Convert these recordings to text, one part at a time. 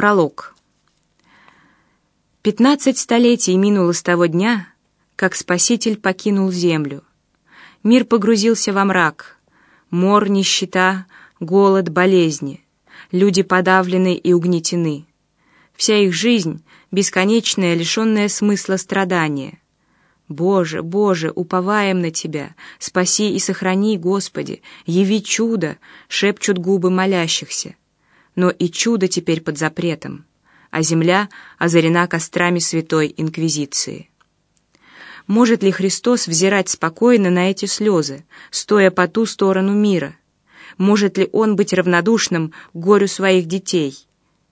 Пролог. Пятнадцать столетий минуло с того дня, как Спаситель покинул землю. Мир погрузился во мрак. Мор, нищета, голод, болезни. Люди подавлены и угнетены. Вся их жизнь — бесконечное, лишенное смысла страдания. Боже, Боже, уповаем на Тебя, спаси и сохрани, Господи, яви чудо, шепчут губы молящихся. Но и чудо теперь под запретом, а земля озарена кострами святой инквизиции. Может ли Христос взирать спокойно на эти слезы, стоя по ту сторону мира? Может ли Он быть равнодушным к горю своих детей?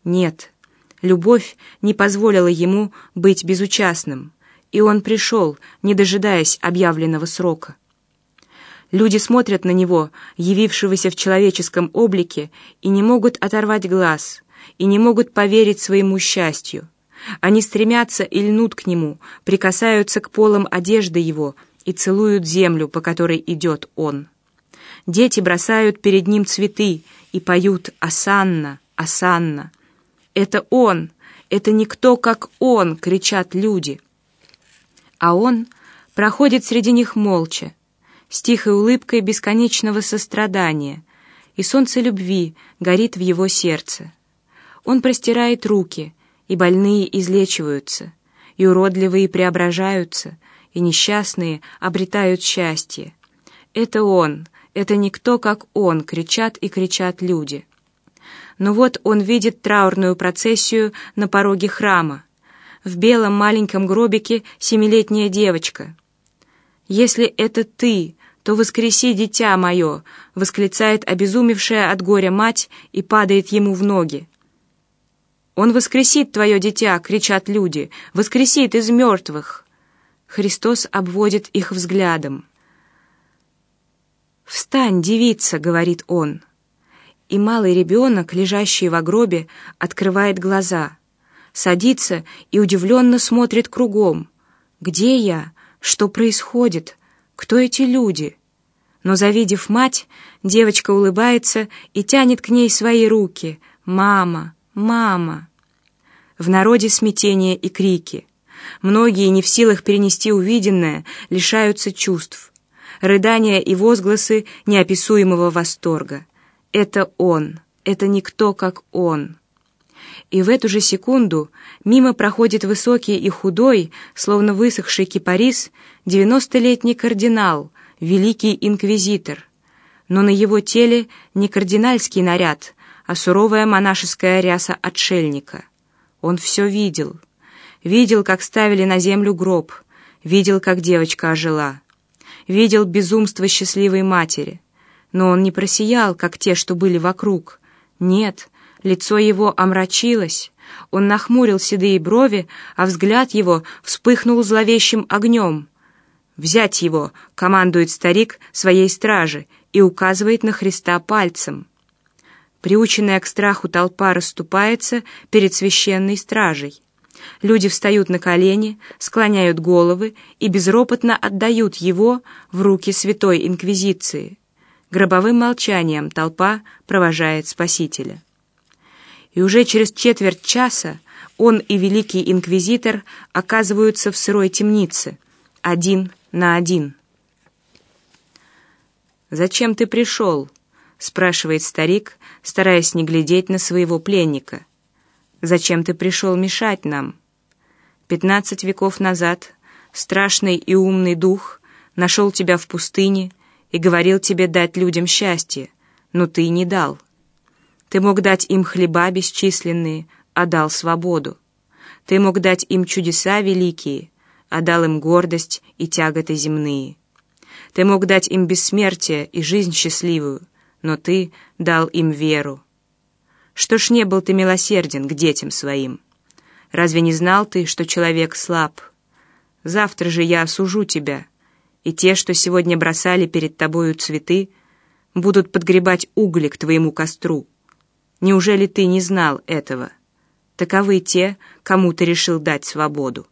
Нет, любовь не позволила Ему быть безучастным и он пришел, не дожидаясь объявленного срока. Люди смотрят на него, явившегося в человеческом облике, и не могут оторвать глаз, и не могут поверить своему счастью. Они стремятся и льнут к нему, прикасаются к полам одежды его и целуют землю, по которой идет он. Дети бросают перед ним цветы и поют «Асанна! Асанна!» «Это он! Это никто, как он!» — кричат люди — а он проходит среди них молча, с тихой улыбкой бесконечного сострадания, и солнце любви горит в его сердце. Он простирает руки, и больные излечиваются, и уродливые преображаются, и несчастные обретают счастье. Это он, это никто, как он, кричат и кричат люди. Но вот он видит траурную процессию на пороге храма, в белом маленьком гробике семилетняя девочка. «Если это ты, то воскреси, дитя мое!» — восклицает обезумевшая от горя мать и падает ему в ноги. «Он воскресит твое дитя!» — кричат люди. «Воскресит из мертвых!» Христос обводит их взглядом. «Встань, девица!» — говорит он. И малый ребенок, лежащий в гробе, открывает глаза — садится и удивленно смотрит кругом. «Где я? Что происходит? Кто эти люди?» Но, завидев мать, девочка улыбается и тянет к ней свои руки. «Мама! Мама!» В народе смятение и крики. Многие, не в силах перенести увиденное, лишаются чувств. Рыдания и возгласы неописуемого восторга. Это он, это никто, как он и в эту же секунду мимо проходит высокий и худой, словно высохший кипарис, девяностолетний кардинал, великий инквизитор. Но на его теле не кардинальский наряд, а суровая монашеская ряса отшельника. Он все видел. Видел, как ставили на землю гроб, видел, как девочка ожила. Видел безумство счастливой матери. Но он не просиял, как те, что были вокруг. Нет, Лицо его омрачилось, он нахмурил седые брови, а взгляд его вспыхнул зловещим огнем. «Взять его!» — командует старик своей стражи и указывает на Христа пальцем. Приученная к страху толпа расступается перед священной стражей. Люди встают на колени, склоняют головы и безропотно отдают его в руки святой инквизиции. Гробовым молчанием толпа провожает Спасителя и уже через четверть часа он и великий инквизитор оказываются в сырой темнице, один на один. «Зачем ты пришел?» — спрашивает старик, стараясь не глядеть на своего пленника. «Зачем ты пришел мешать нам?» Пятнадцать веков назад страшный и умный дух нашел тебя в пустыне и говорил тебе дать людям счастье, но ты не дал. Ты мог дать им хлеба бесчисленные, а дал свободу. Ты мог дать им чудеса великие, а дал им гордость и тяготы земные. Ты мог дать им бессмертие и жизнь счастливую, но ты дал им веру. Что ж не был ты милосерден к детям своим? Разве не знал ты, что человек слаб? Завтра же я осужу тебя, и те, что сегодня бросали перед тобою цветы, будут подгребать угли к твоему костру. Неужели ты не знал этого? Таковы те, кому ты решил дать свободу.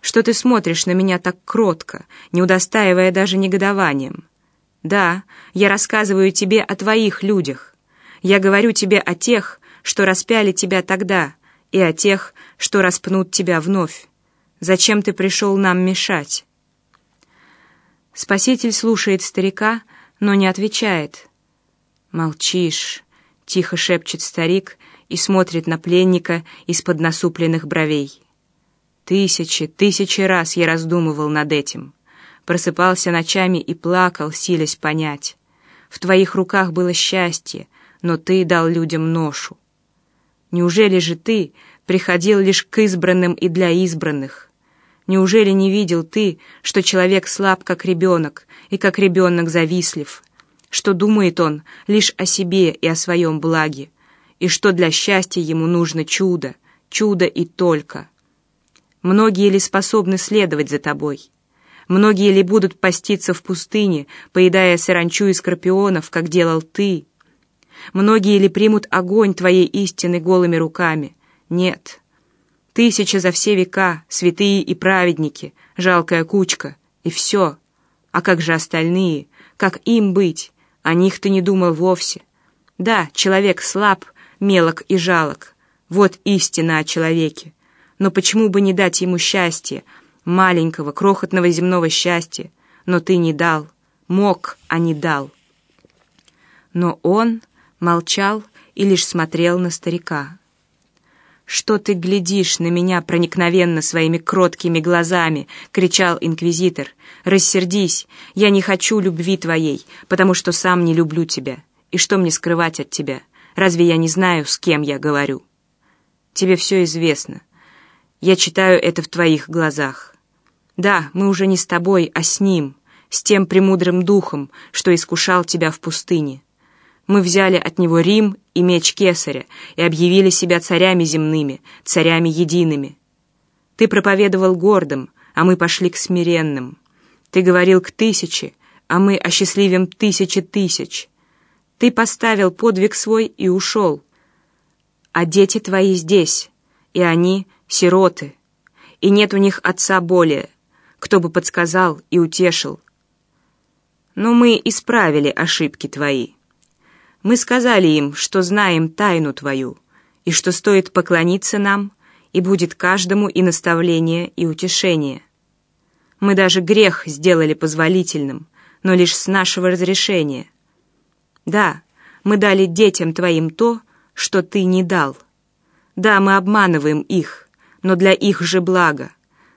Что ты смотришь на меня так кротко, не удостаивая даже негодованием? Да, я рассказываю тебе о твоих людях. Я говорю тебе о тех, что распяли тебя тогда, и о тех, что распнут тебя вновь. Зачем ты пришел нам мешать?» Спаситель слушает старика, но не отвечает. «Молчишь», — тихо шепчет старик и смотрит на пленника из-под насупленных бровей. Тысячи, тысячи раз я раздумывал над этим. Просыпался ночами и плакал, силясь понять. В твоих руках было счастье, но ты дал людям ношу. Неужели же ты приходил лишь к избранным и для избранных? Неужели не видел ты, что человек слаб, как ребенок, и как ребенок завистлив, что думает он лишь о себе и о своем благе, и что для счастья ему нужно чудо, чудо и только? Многие ли способны следовать за тобой? Многие ли будут поститься в пустыне, поедая саранчу и скорпионов, как делал ты? Многие ли примут огонь твоей истины голыми руками? Нет. Тысячи за все века, святые и праведники, жалкая кучка, и все. А как же остальные? Как им быть? О них ты не думал вовсе. Да, человек слаб, мелок и жалок. Вот истина о человеке. Но почему бы не дать ему счастье, маленького, крохотного земного счастья? Но ты не дал. Мог, а не дал. Но он молчал и лишь смотрел на старика. «Что ты глядишь на меня проникновенно своими кроткими глазами?» — кричал инквизитор. «Рассердись! Я не хочу любви твоей, потому что сам не люблю тебя. И что мне скрывать от тебя? Разве я не знаю, с кем я говорю?» «Тебе все известно. Я читаю это в твоих глазах. Да, мы уже не с тобой, а с ним, с тем премудрым духом, что искушал тебя в пустыне. Мы взяли от него Рим и меч Кесаря и объявили себя царями земными, царями едиными. Ты проповедовал гордым, а мы пошли к смиренным. Ты говорил к тысяче, а мы осчастливим тысячи тысяч. Ты поставил подвиг свой и ушел. А дети твои здесь, и они — сироты, и нет у них отца более, кто бы подсказал и утешил. Но мы исправили ошибки твои. Мы сказали им, что знаем тайну твою, и что стоит поклониться нам, и будет каждому и наставление, и утешение. Мы даже грех сделали позволительным, но лишь с нашего разрешения. Да, мы дали детям твоим то, что ты не дал. Да, мы обманываем их, но для их же блага.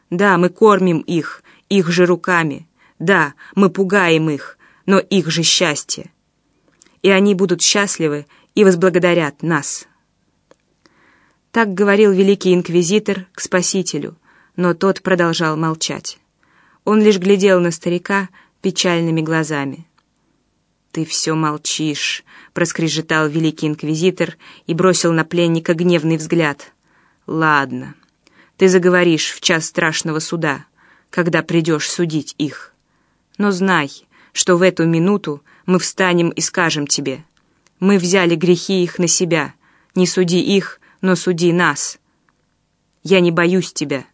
Да, мы кормим их, их же руками. Да, мы пугаем их, но их же счастье. И они будут счастливы и возблагодарят нас. Так говорил великий инквизитор к спасителю, но тот продолжал молчать. Он лишь глядел на старика печальными глазами. «Ты все молчишь», — проскрежетал великий инквизитор и бросил на пленника гневный взгляд. «Ладно, ты заговоришь в час страшного суда, когда придешь судить их. Но знай, что в эту минуту мы встанем и скажем тебе, мы взяли грехи их на себя, не суди их, но суди нас. Я не боюсь тебя.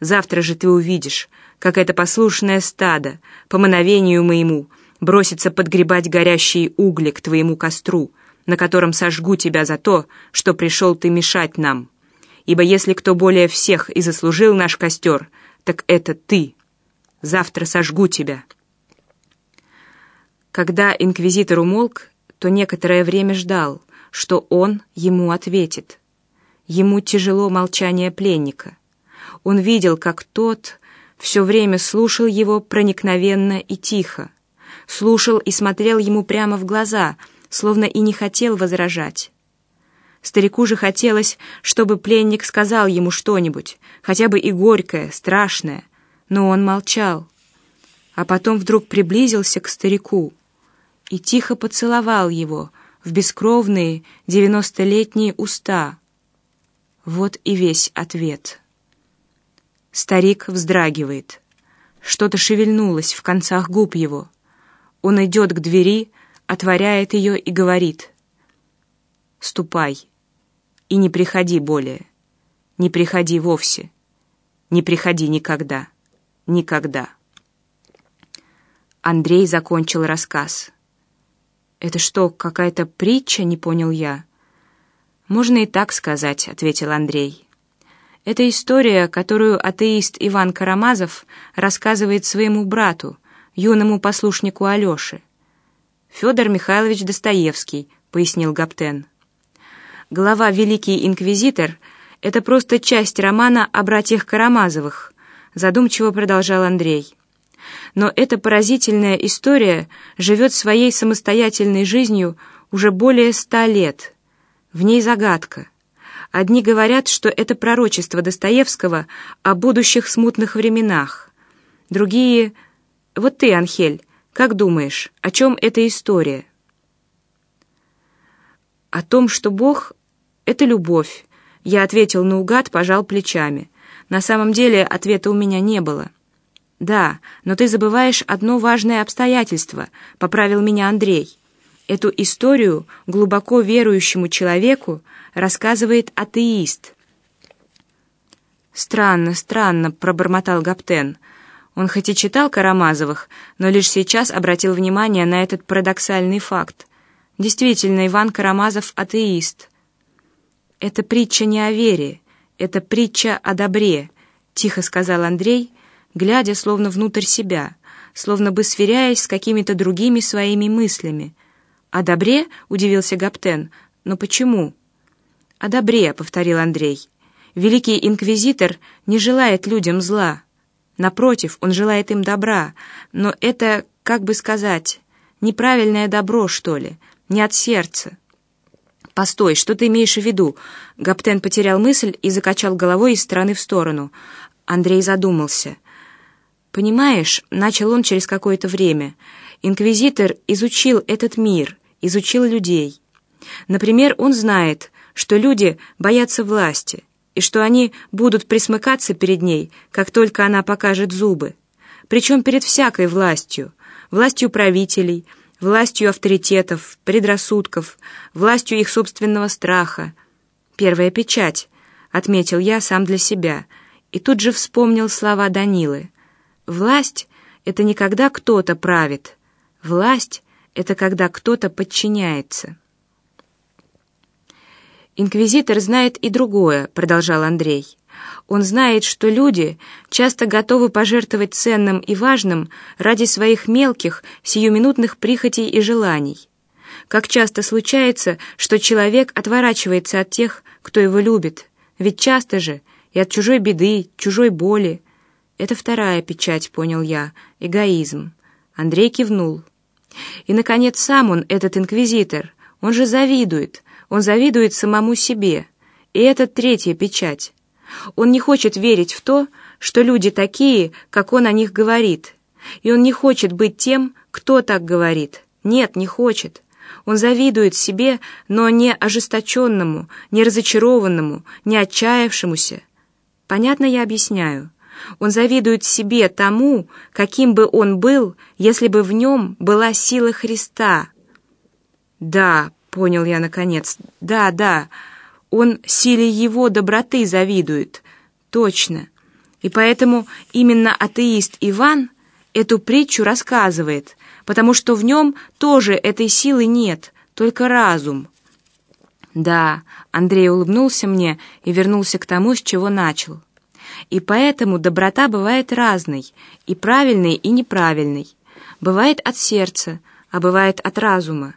Завтра же ты увидишь, как это послушное стадо, по мановению моему, бросится подгребать горящие угли к твоему костру, на котором сожгу тебя за то, что пришел ты мешать нам» ибо если кто более всех и заслужил наш костер, так это ты. Завтра сожгу тебя». Когда инквизитор умолк, то некоторое время ждал, что он ему ответит. Ему тяжело молчание пленника. Он видел, как тот все время слушал его проникновенно и тихо, слушал и смотрел ему прямо в глаза, словно и не хотел возражать. Старику же хотелось, чтобы пленник сказал ему что-нибудь, хотя бы и горькое, страшное, но он молчал. А потом вдруг приблизился к старику и тихо поцеловал его в бескровные девяностолетние уста. Вот и весь ответ. Старик вздрагивает. Что-то шевельнулось в концах губ его. Он идет к двери, отворяет ее и говорит «Ступай» и не приходи более. Не приходи вовсе. Не приходи никогда. Никогда. Андрей закончил рассказ. «Это что, какая-то притча?» — не понял я. «Можно и так сказать», — ответил Андрей. Это история, которую атеист Иван Карамазов рассказывает своему брату, юному послушнику Алёше. «Федор Михайлович Достоевский», — пояснил Гаптен. Глава «Великий инквизитор» — это просто часть романа о братьях Карамазовых, задумчиво продолжал Андрей. Но эта поразительная история живет своей самостоятельной жизнью уже более ста лет. В ней загадка. Одни говорят, что это пророчество Достоевского о будущих смутных временах. Другие... Вот ты, Анхель, как думаешь, о чем эта история? О том, что Бог «Это любовь», — я ответил наугад, пожал плечами. На самом деле ответа у меня не было. «Да, но ты забываешь одно важное обстоятельство», — поправил меня Андрей. «Эту историю глубоко верующему человеку рассказывает атеист». «Странно, странно», — пробормотал Гаптен. Он хоть и читал Карамазовых, но лишь сейчас обратил внимание на этот парадоксальный факт. Действительно, Иван Карамазов — атеист. «Это притча не о вере, это притча о добре», — тихо сказал Андрей, глядя словно внутрь себя, словно бы сверяясь с какими-то другими своими мыслями. «О добре?» — удивился Гаптен. «Но почему?» «О добре», — повторил Андрей. «Великий инквизитор не желает людям зла. Напротив, он желает им добра, но это, как бы сказать, неправильное добро, что ли, не от сердца». «Постой, что ты имеешь в виду?» Гаптен потерял мысль и закачал головой из стороны в сторону. Андрей задумался. «Понимаешь», — начал он через какое-то время, «инквизитор изучил этот мир, изучил людей. Например, он знает, что люди боятся власти, и что они будут присмыкаться перед ней, как только она покажет зубы. Причем перед всякой властью, властью правителей — властью авторитетов, предрассудков, властью их собственного страха. Первая печать, отметил я сам для себя, и тут же вспомнил слова Данилы. Власть — это не когда кто-то правит. Власть — это когда кто-то подчиняется. «Инквизитор знает и другое», — продолжал Андрей. Он знает, что люди часто готовы пожертвовать ценным и важным ради своих мелких, сиюминутных прихотей и желаний. Как часто случается, что человек отворачивается от тех, кто его любит, ведь часто же и от чужой беды, чужой боли. Это вторая печать, понял я, эгоизм. Андрей кивнул. И, наконец, сам он, этот инквизитор, он же завидует, он завидует самому себе. И это третья печать. Он не хочет верить в то, что люди такие, как он о них говорит. И он не хочет быть тем, кто так говорит. Нет, не хочет. Он завидует себе, но не ожесточенному, не разочарованному, не отчаявшемуся. Понятно я объясняю. Он завидует себе тому, каким бы он был, если бы в нем была сила Христа. Да, понял я наконец, да, да, он силе его доброты завидует. Точно. И поэтому именно атеист Иван эту притчу рассказывает, потому что в нем тоже этой силы нет, только разум. Да, Андрей улыбнулся мне и вернулся к тому, с чего начал. И поэтому доброта бывает разной, и правильной, и неправильной. Бывает от сердца, а бывает от разума.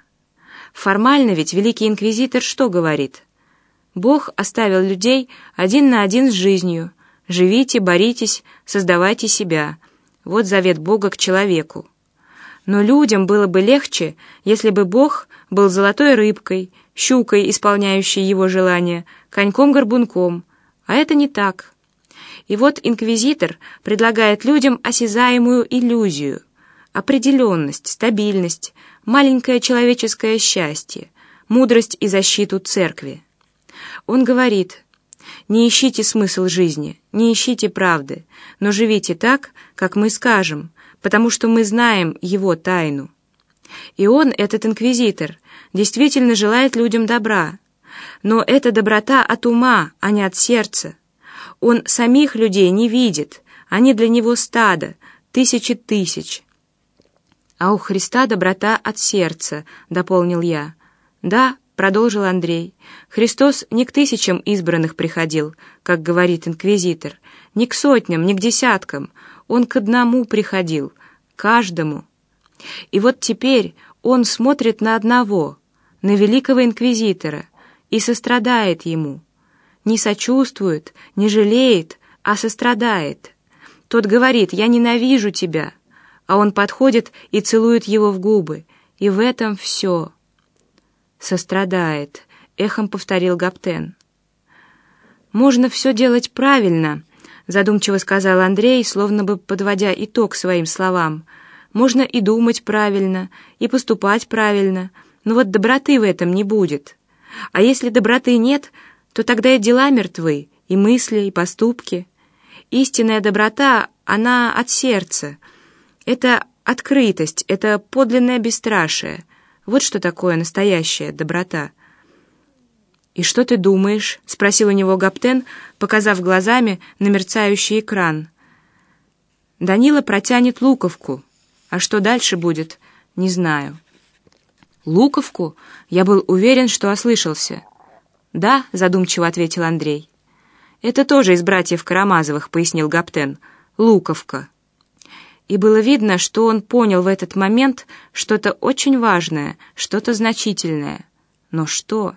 Формально ведь великий инквизитор что говорит? Бог оставил людей один на один с жизнью. Живите, боритесь, создавайте себя. Вот завет Бога к человеку. Но людям было бы легче, если бы Бог был золотой рыбкой, щукой, исполняющей его желания, коньком-горбунком. А это не так. И вот инквизитор предлагает людям осязаемую иллюзию, определенность, стабильность, маленькое человеческое счастье, мудрость и защиту церкви. Он говорит, не ищите смысл жизни, не ищите правды, но живите так, как мы скажем, потому что мы знаем его тайну. И он, этот инквизитор, действительно желает людям добра, но это доброта от ума, а не от сердца. Он самих людей не видит, они для него стадо, тысячи тысяч. А у Христа доброта от сердца, дополнил я. Да, — продолжил Андрей. «Христос не к тысячам избранных приходил, как говорит инквизитор, не к сотням, не к десяткам. Он к одному приходил, каждому. И вот теперь он смотрит на одного, на великого инквизитора, и сострадает ему. Не сочувствует, не жалеет, а сострадает. Тот говорит «Я ненавижу тебя», а он подходит и целует его в губы. И в этом все сострадает», — эхом повторил Гаптен. «Можно все делать правильно», — задумчиво сказал Андрей, словно бы подводя итог своим словам. «Можно и думать правильно, и поступать правильно, но вот доброты в этом не будет. А если доброты нет, то тогда и дела мертвы, и мысли, и поступки. Истинная доброта, она от сердца. Это открытость, это подлинное бесстрашие — вот что такое настоящая доброта. «И что ты думаешь?» — спросил у него Гаптен, показав глазами на мерцающий экран. «Данила протянет луковку. А что дальше будет, не знаю». «Луковку?» Я был уверен, что ослышался. «Да», — задумчиво ответил Андрей. «Это тоже из братьев Карамазовых», — пояснил Гаптен. «Луковка» и было видно, что он понял в этот момент что-то очень важное, что-то значительное. Но что?